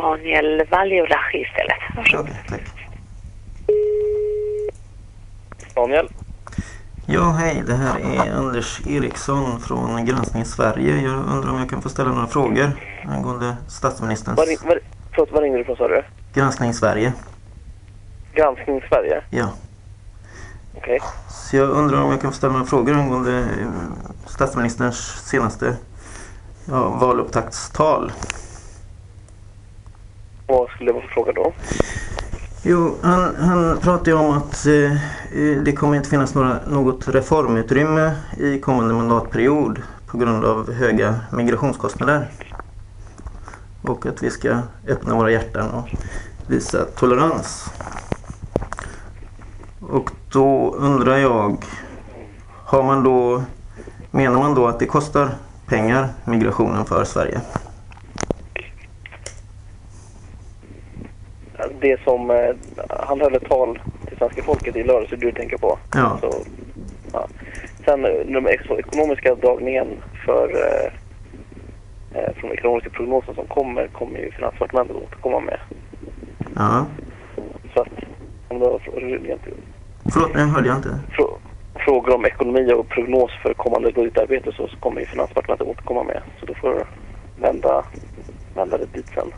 Daniel Valjulachi istället. Varsågod. Okej, tack. Daniel? Ja, hej. Det här är Anders Eriksson från Granskning Sverige. Jag undrar om jag kan få ställa några frågor angående statsministerns... Var, var, förlåt, var ringer du ifrån sa du? Granskning Sverige. Granskning Sverige? Ja. Okej. Så jag undrar om jag kan få ställa några frågor angående eh, statsministerns senaste ja, valupptaktstal. Vad skulle det vara för fråga då? Jo, han, han pratar ju om att eh, eh, det kommer inte finnas några, något reformutrymme i kommande mandatperiod på grund av höga migrationskostnader. Och att vi ska öppna våra hjärtan och visa tolerans. Och då undrar jag, har man då, menar man då att det kostar pengar, migrationen för Sverige? Det som, eh, han höll ett tal till svenska folket i lördags, det du tänker på. Ja. Så, ja. Sen eh, den ekonomiska dragningen för eh, eh, från ekonomiska prognosen som kommer, kommer ju Finansdepartementet återkomma med. Ja. Så att, om frå- Förlåt, jag hörde jag inte. frå- frågor om ekonomi och prognos för kommande budgetarbete så så kommer ju Finansdepartementet återkomma med. Så du får vända, vända det dit sen.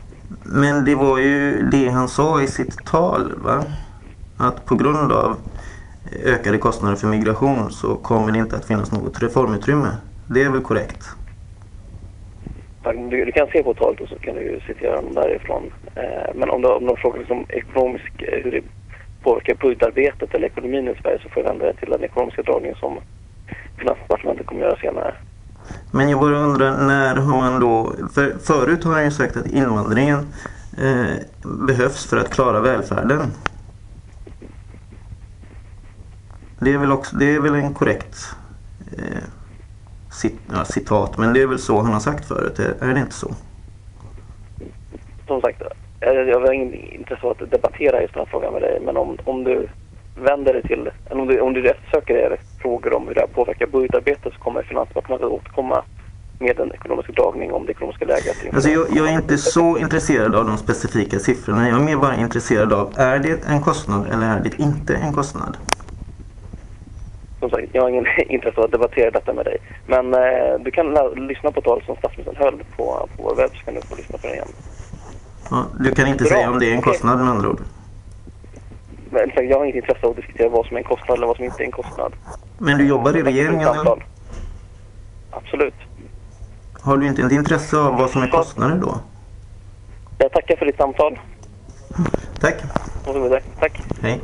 Men det var ju det han sa i sitt tal va? Att på grund av ökade kostnader för migration så kommer det inte att finnas något reformutrymme. Det är väl korrekt? Du, du kan se på talet och så kan du citera dem därifrån. Eh, men om du har någon fråga som ekonomisk, eh, hur det påverkar budgetarbetet eller ekonomin i Sverige så får jag vända dig till den ekonomiska dragningen som Finansdepartementet kommer göra senare. Men jag bara undrar, när har man då... För förut har han ju sagt att invandringen eh, behövs för att klara välfärden. Det är väl, också, det är väl en korrekt eh, cit, ja, citat, men det är väl så han har sagt förut, är, är det inte så? Som sagt, eh, jag har inte intresse av att debattera just den här frågan med dig men om, om du vänder dig till, eller om du, om du eftersöker det frågor om hur det här påverkar budgetarbetet så kommer Finansdepartementet återkomma med en ekonomisk dragning om det ekonomiska läget. Alltså jag, jag är inte så intresserad av de specifika siffrorna. Jag är mer bara intresserad av, är det en kostnad eller är det inte en kostnad? Som sagt, jag har ingen intresse av att debattera detta med dig. Men eh, du kan lyssna på tal som statsministern höll på, på vår webb så kan du få lyssna på det igen. Ja, du kan inte Bra, säga om det är en kostnad med andra ord. Men jag har inget intresse av att diskutera vad som är en kostnad eller vad som inte är en kostnad. Men du jobbar i regeringen? Samtal. Absolut. har du inte ett intresse av vad som är kostnader då? Jag tackar för ditt samtal. Tack. Tack. hej.